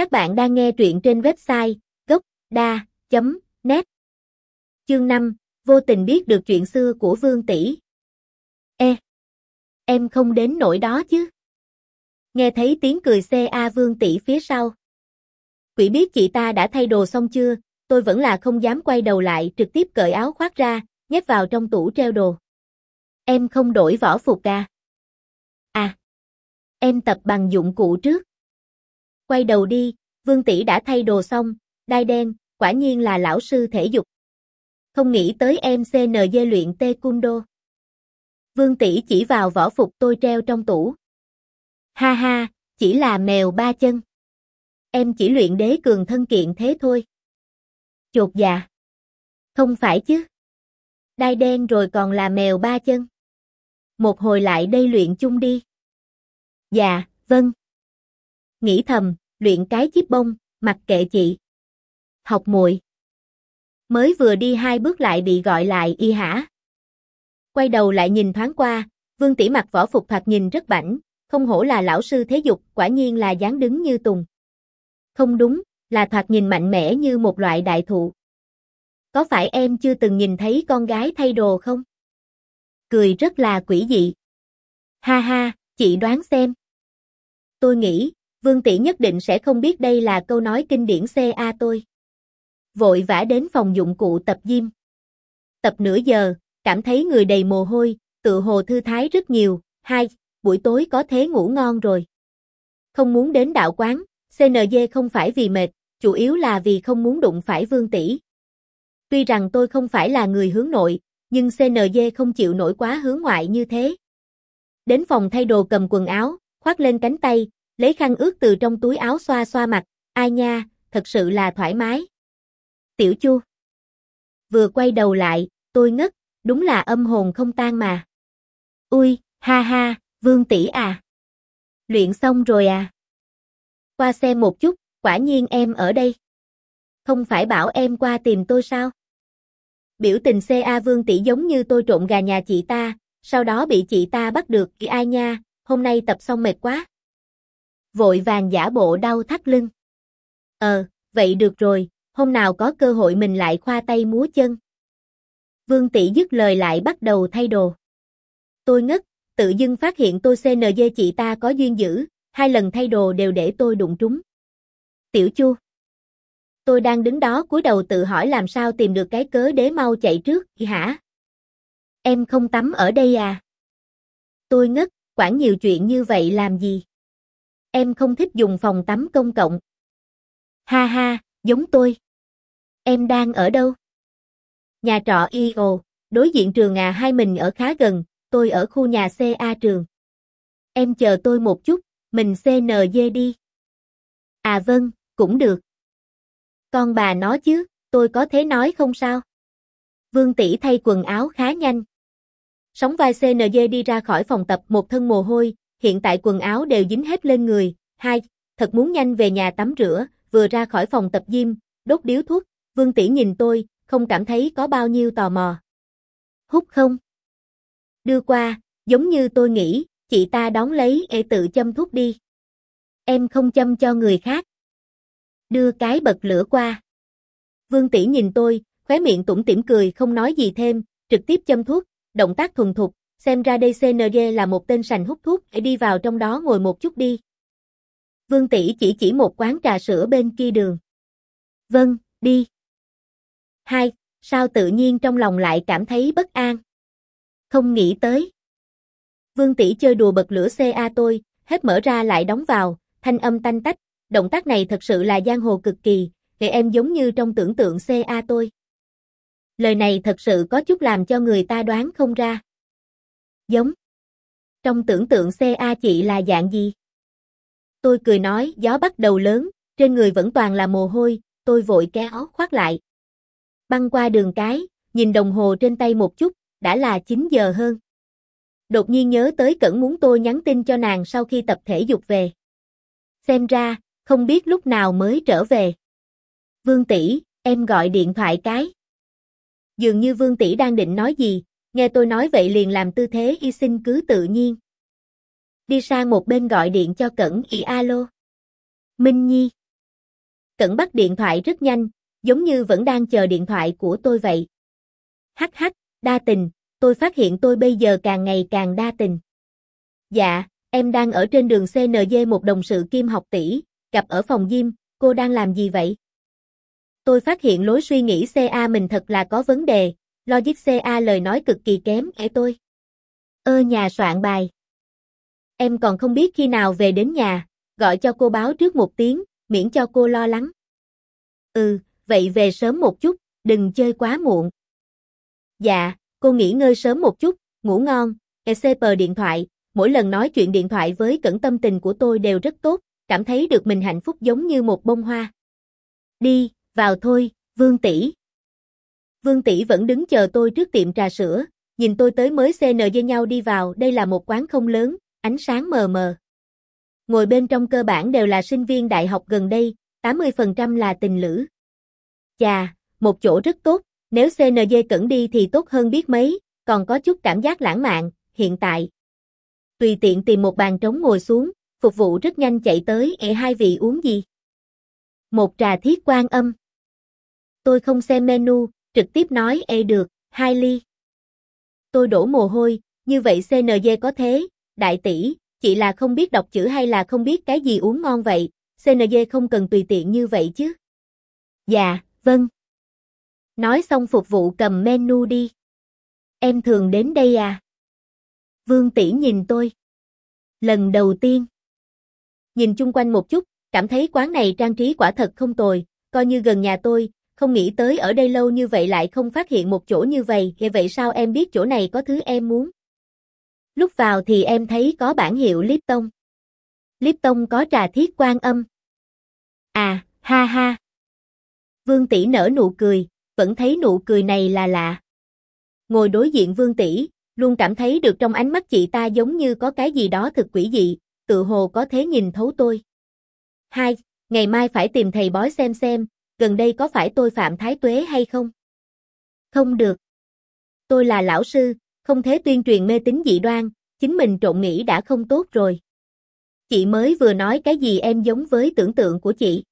Các bạn đang nghe truyện trên website gốc.da.net Chương 5, vô tình biết được chuyện xưa của Vương Tỷ. Ê! Em không đến nỗi đó chứ? Nghe thấy tiếng cười xe A Vương Tỷ phía sau. Quỷ biết chị ta đã thay đồ xong chưa, tôi vẫn là không dám quay đầu lại trực tiếp cởi áo khoác ra, nhét vào trong tủ treo đồ. Em không đổi vỏ phục à? À! Em tập bằng dụng cụ trước. Quay đầu đi, Vương Tỷ đã thay đồ xong, đai đen, quả nhiên là lão sư thể dục. Không nghĩ tới em CNG luyện taekwondo. Vương Tỷ chỉ vào võ phục tôi treo trong tủ. Ha ha, chỉ là mèo ba chân. Em chỉ luyện đế cường thân kiện thế thôi. Chột dạ. Không phải chứ. Đai đen rồi còn là mèo ba chân. Một hồi lại đây luyện chung đi. Dạ, vâng. Nghĩ thầm, luyện cái chiếc bông, mặc kệ chị. Học muội. Mới vừa đi hai bước lại bị gọi lại y hả. Quay đầu lại nhìn thoáng qua, Vương tỷ mặc võ phục thoạt nhìn rất bảnh, không hổ là lão sư thế dục, quả nhiên là dáng đứng như tùng. Không đúng, là thoạt nhìn mạnh mẽ như một loại đại thụ. Có phải em chưa từng nhìn thấy con gái thay đồ không? Cười rất là quỷ dị. Ha ha, chị đoán xem. Tôi nghĩ, Vương Tỷ nhất định sẽ không biết đây là câu nói kinh điển CA tôi. Vội vã đến phòng dụng cụ tập gym. Tập nửa giờ, cảm thấy người đầy mồ hôi, tự hồ thư thái rất nhiều, hai, buổi tối có thế ngủ ngon rồi. Không muốn đến đạo quán, CNG không phải vì mệt, chủ yếu là vì không muốn đụng phải Vương Tỷ. Tuy rằng tôi không phải là người hướng nội, nhưng CNG không chịu nổi quá hướng ngoại như thế. Đến phòng thay đồ cầm quần áo, khoác lên cánh tay, lấy khăn ướt từ trong túi áo xoa xoa mặt, ai nha, thật sự là thoải mái. Tiểu Chu. Vừa quay đầu lại, tôi ngất, đúng là âm hồn không tan mà. Ui, ha ha, Vương tỷ à. Luyện xong rồi à. Qua xem một chút, quả nhiên em ở đây. Không phải bảo em qua tìm tôi sao? Biểu tình CA Vương tỷ giống như tôi trộn gà nhà chị ta, sau đó bị chị ta bắt được, ai nha, hôm nay tập xong mệt quá. Vội vàng giả bộ đau thắt lưng. Ờ, vậy được rồi, hôm nào có cơ hội mình lại khoa tay múa chân. Vương tỷ dứt lời lại bắt đầu thay đồ. Tôi ngất, tự dưng phát hiện tôi CNG chị ta có duyên dữ, hai lần thay đồ đều để tôi đụng trúng. Tiểu Chu. Tôi đang đứng đó cúi đầu tự hỏi làm sao tìm được cái cớ để mau chạy trước, hả? Em không tắm ở đây à? Tôi ngất, quản nhiều chuyện như vậy làm gì? Em không thích dùng phòng tắm công cộng. Ha ha, giống tôi. Em đang ở đâu? Nhà trọ IO, đối diện trường à hai mình ở khá gần, tôi ở khu nhà CA trường. Em chờ tôi một chút, mình CNG đi. À vâng, cũng được. Con bà nó chứ, tôi có thế nói không sao? Vương tỷ thay quần áo khá nhanh. Sóng vai CNJ đi ra khỏi phòng tập một thân mồ hôi, hiện tại quần áo đều dính hết lên người. Hai, thật muốn nhanh về nhà tắm rửa, vừa ra khỏi phòng tập gym, đốt điếu thuốc, Vương tỷ nhìn tôi, không cảm thấy có bao nhiêu tò mò. Hút không? Đưa qua, giống như tôi nghĩ, chị ta đón lấy e tự châm thuốc đi. Em không châm cho người khác. Đưa cái bật lửa qua. Vương tỷ nhìn tôi, khóe miệng tủm tỉm cười không nói gì thêm, trực tiếp châm thuốc, động tác thuần thục, xem ra đây CNG là một tên sành hút thuốc, hãy đi vào trong đó ngồi một chút đi. Vương tỷ chỉ chỉ một quán trà sữa bên kia đường. Vâng, đi. Hai, sao tự nhiên trong lòng lại cảm thấy bất an? Không nghĩ tới. Vương tỷ chơi đùa bật lửa CA tôi, hết mở ra lại đóng vào, thanh âm tanh tách, động tác này thật sự là giang hồ cực kỳ, để em giống như trong tưởng tượng CA tôi. Lời này thật sự có chút làm cho người ta đoán không ra. Giống. Trong tưởng tượng CA chị là dạng gì? Tôi cười nói gió bắt đầu lớn, trên người vẫn toàn là mồ hôi, tôi vội kéo khoác lại. Băng qua đường cái, nhìn đồng hồ trên tay một chút, đã là 9 giờ hơn. Đột nhiên nhớ tới Cẩn muốn tôi nhắn tin cho nàng sau khi tập thể dục về. Xem ra, không biết lúc nào mới trở về. Vương tỷ, em gọi điện thoại cái. Dường như Vương tỷ đang định nói gì, nghe tôi nói vậy liền làm tư thế y sinh cứ tự nhiên. Đi sang một bên gọi điện cho Cẩn y alo. Minh Nhi. Cẩn bắt điện thoại rất nhanh, giống như vẫn đang chờ điện thoại của tôi vậy. Hắc hắc, đa tình, tôi phát hiện tôi bây giờ càng ngày càng đa tình. Dạ, em đang ở trên đường CNG một đồng sự kim học tỷ, gặp ở phòng gym, cô đang làm gì vậy? Tôi phát hiện lối suy nghĩ CA mình thật là có vấn đề, logic CA lời nói cực kỳ kém ẻ tôi. Ơ nhà soạn bài. Em còn không biết khi nào về đến nhà, gọi cho cô báo trước một tiếng, miễn cho cô lo lắng. Ừ, vậy về sớm một chút, đừng chơi quá muộn. Dạ, cô nghỉ ngơi sớm một chút, ngủ ngon, ECP điện thoại, mỗi lần nói chuyện điện thoại với cẩn tâm tình của tôi đều rất tốt, cảm thấy được mình hạnh phúc giống như một bông hoa. Đi, vào thôi, Vương tỷ. Vương tỷ vẫn đứng chờ tôi trước tiệm trà sữa, nhìn tôi tới mới CN nhau đi vào, đây là một quán không lớn, ánh sáng mờ mờ. Ngồi bên trong cơ bản đều là sinh viên đại học gần đây, 80% là tình lữ. Chà, một chỗ rất tốt, nếu CNJ cẩn đi thì tốt hơn biết mấy, còn có chút cảm giác lãng mạn, hiện tại. Tùy tiện tìm một bàn trống ngồi xuống, phục vụ rất nhanh chạy tới, ẻ hai vị uống gì? Một trà thiết quan âm. Tôi không xem menu, trực tiếp nói ê được, hai ly. Tôi đổ mồ hôi, như vậy CNG có thế, đại tỷ, chị là không biết đọc chữ hay là không biết cái gì uống ngon vậy, CNG không cần tùy tiện như vậy chứ. Dạ, vâng. Nói xong phục vụ cầm menu đi. Em thường đến đây à? Vương tỷ nhìn tôi. Lần đầu tiên. Nhìn chung quanh một chút, cảm thấy quán này trang trí quả thật không tồi, coi như gần nhà tôi, không nghĩ tới ở đây lâu như vậy lại không phát hiện một chỗ như vậy, vậy sao em biết chỗ này có thứ em muốn? Lúc vào thì em thấy có bản hiệu Lipton. Lipton có trà thiết quan âm. À, ha ha. Vương tỷ nở nụ cười, vẫn thấy nụ cười này là lạ. Ngồi đối diện Vương tỷ, luôn cảm thấy được trong ánh mắt chị ta giống như có cái gì đó thực quỷ dị, tự hồ có thế nhìn thấu tôi. Hai, ngày mai phải tìm thầy bói xem xem, gần đây có phải tôi phạm thái tuế hay không? Không được. Tôi là lão sư, không thế tuyên truyền mê tín dị đoan, chính mình trộn nghĩ đã không tốt rồi. Chị mới vừa nói cái gì em giống với tưởng tượng của chị.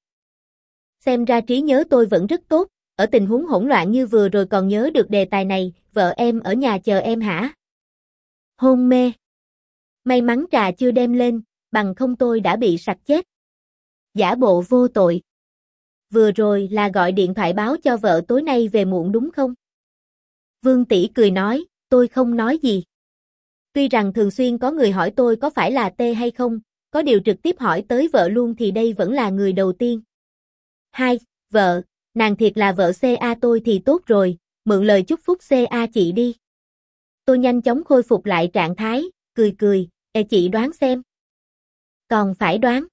Xem ra trí nhớ tôi vẫn rất tốt, ở tình huống hỗn loạn như vừa rồi còn nhớ được đề tài này, vợ em ở nhà chờ em hả? Hôn mê. May mắn trà chưa đem lên, bằng không tôi đã bị sặc chết. Giả bộ vô tội. Vừa rồi là gọi điện thoại báo cho vợ tối nay về muộn đúng không? Vương tỷ cười nói, tôi không nói gì. Tuy rằng thường xuyên có người hỏi tôi có phải là T hay không, có điều trực tiếp hỏi tới vợ luôn thì đây vẫn là người đầu tiên. Hai, vợ, nàng thiệt là vợ CA tôi thì tốt rồi, mượn lời chúc phúc CA chị đi. Tôi nhanh chóng khôi phục lại trạng thái, cười cười, e chị đoán xem. Còn phải đoán.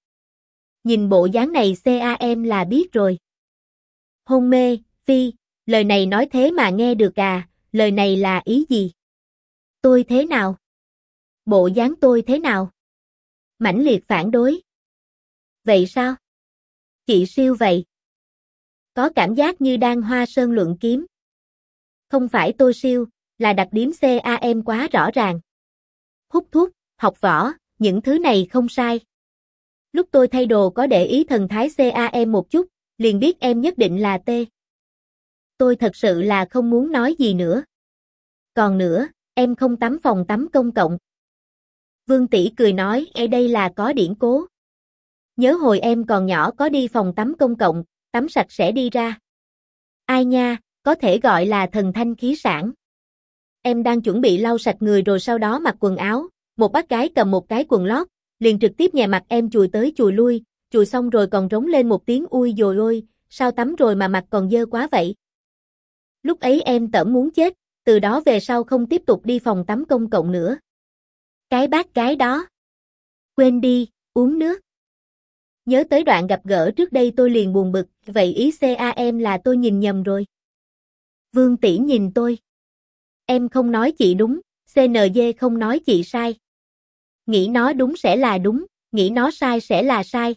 Nhìn bộ dáng này CAM em là biết rồi. Hôn mê, Phi, lời này nói thế mà nghe được à, lời này là ý gì? Tôi thế nào? Bộ dáng tôi thế nào? Mãnh liệt phản đối. Vậy sao? Chị siêu vậy. Có cảm giác như đang hoa sơn luận kiếm. Không phải tôi siêu, là đặc điểm CAM quá rõ ràng. Hút thuốc, học võ, những thứ này không sai. Lúc tôi thay đồ có để ý thần thái CAE một chút, liền biết em nhất định là T. Tôi thật sự là không muốn nói gì nữa. Còn nữa, em không tắm phòng tắm công cộng. Vương Tỷ cười nói, ở đây là có điển cố. Nhớ hồi em còn nhỏ có đi phòng tắm công cộng, tắm sạch sẽ đi ra. Ai nha, có thể gọi là thần thanh khí sản. Em đang chuẩn bị lau sạch người rồi sau đó mặc quần áo, một bác gái cầm một cái quần lót, liền trực tiếp nhè mặt em chùi tới chùi lui, chùi xong rồi còn rống lên một tiếng ui dồi ôi, sao tắm rồi mà mặt còn dơ quá vậy. Lúc ấy em tẩm muốn chết, từ đó về sau không tiếp tục đi phòng tắm công cộng nữa. Cái bác gái đó. Quên đi, uống nước. Nhớ tới đoạn gặp gỡ trước đây tôi liền buồn bực, vậy ý CAM là tôi nhìn nhầm rồi. Vương tỷ nhìn tôi. Em không nói chị đúng, CNG không nói chị sai. Nghĩ nó đúng sẽ là đúng, nghĩ nó sai sẽ là sai.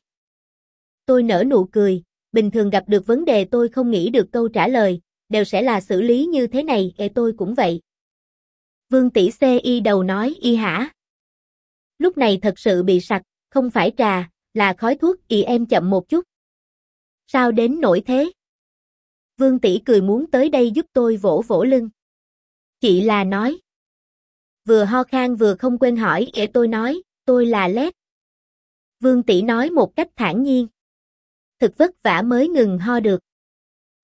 Tôi nở nụ cười, bình thường gặp được vấn đề tôi không nghĩ được câu trả lời, đều sẽ là xử lý như thế này, e tôi cũng vậy. Vương tỷ y đầu nói y hả? Lúc này thật sự bị sặc, không phải trà, là khói thuốc, y em chậm một chút. Sao đến nổi thế? Vương tỷ cười muốn tới đây giúp tôi vỗ vỗ lưng. Chị là nói. Vừa ho khan vừa không quên hỏi, để tôi nói, tôi là Lét. Vương tỷ nói một cách thản nhiên. Thực vất vả mới ngừng ho được.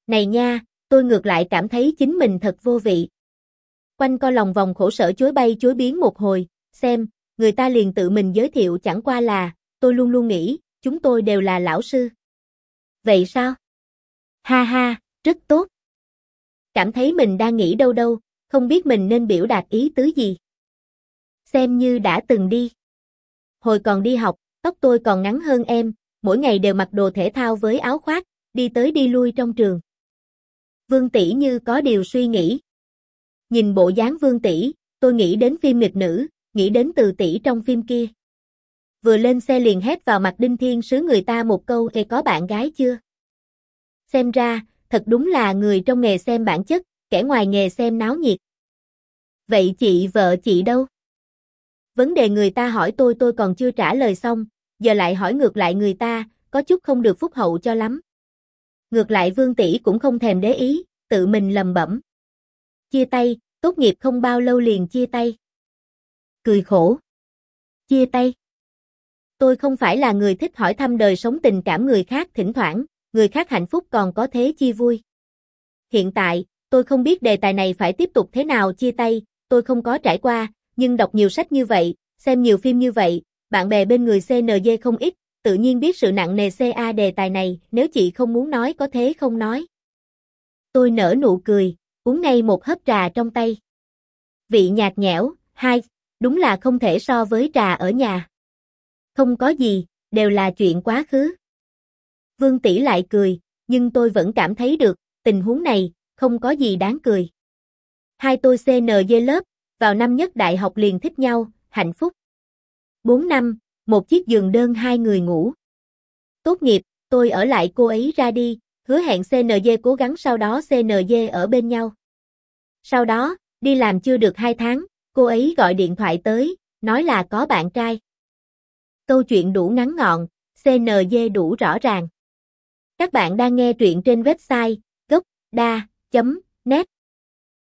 Này nha, tôi ngược lại cảm thấy chính mình thật vô vị. Quanh co lòng vòng khổ sở chối bay chối biến một hồi, xem, người ta liền tự mình giới thiệu chẳng qua là, tôi luôn luôn nghĩ, chúng tôi đều là lão sư. Vậy sao? Ha ha, rất tốt. Cảm thấy mình đang nghĩ đâu đâu, không biết mình nên biểu đạt ý tứ gì. Xem như đã từng đi. Hồi còn đi học, tóc tôi còn ngắn hơn em, mỗi ngày đều mặc đồ thể thao với áo khoác, đi tới đi lui trong trường. Vương Tỷ như có điều suy nghĩ. Nhìn bộ dáng Vương Tỷ, tôi nghĩ đến phim nghịch nữ, nghĩ đến từ tỷ trong phim kia. Vừa lên xe liền hét vào mặt Đinh Thiên Sứ người ta một câu Ê có bạn gái chưa? Xem ra, thật đúng là người trong nghề xem bản chất, kẻ ngoài nghề xem náo nhiệt. Vậy chị vợ chị đâu? Vấn đề người ta hỏi tôi tôi còn chưa trả lời xong, giờ lại hỏi ngược lại người ta, có chút không được phúc hậu cho lắm. Ngược lại Vương Tỷ cũng không thèm để ý, tự mình lầm bẩm. Chia tay, tốt nghiệp không bao lâu liền chia tay. Cười khổ. Chia tay. Tôi không phải là người thích hỏi thăm đời sống tình cảm người khác thỉnh thoảng, người khác hạnh phúc còn có thế chi vui. Hiện tại, tôi không biết đề tài này phải tiếp tục thế nào chia tay, tôi không có trải qua, nhưng đọc nhiều sách như vậy, xem nhiều phim như vậy, bạn bè bên người CNJ không ít, tự nhiên biết sự nặng nề CA đề tài này, nếu chị không muốn nói có thế không nói. Tôi nở nụ cười, uống ngay một hớp trà trong tay. Vị nhạt nhẽo, hai, đúng là không thể so với trà ở nhà. Không có gì, đều là chuyện quá khứ. Vương Tỷ lại cười, nhưng tôi vẫn cảm thấy được, tình huống này, không có gì đáng cười. Hai tôi CNJ lớp, vào năm nhất đại học liền thích nhau, hạnh phúc. 4 năm, một chiếc giường đơn hai người ngủ. Tốt nghiệp, tôi ở lại cô ấy ra đi, hứa hẹn CNJ cố gắng sau đó CNJ ở bên nhau. Sau đó, đi làm chưa được 2 tháng, cô ấy gọi điện thoại tới, nói là có bạn trai. Câu chuyện đủ ngắn gọn, CNJ đủ rõ ràng. Các bạn đang nghe truyện trên website gocda.net